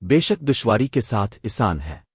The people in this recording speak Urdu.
بے شک دشواری کے ساتھ اسان ہے۔